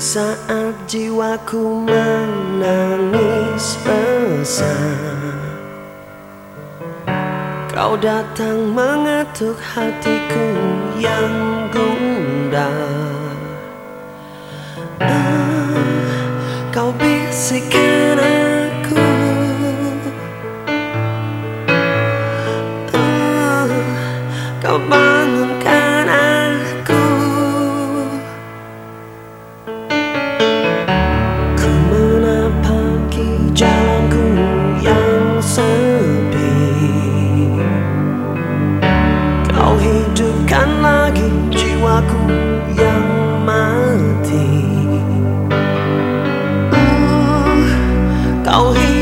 Saat jiwaku menangis besar Kau datang mengetuk hatiku yang gundah. Ah, Kau bisikkan aku. Ah, Kau bangunkan aku Oh, he.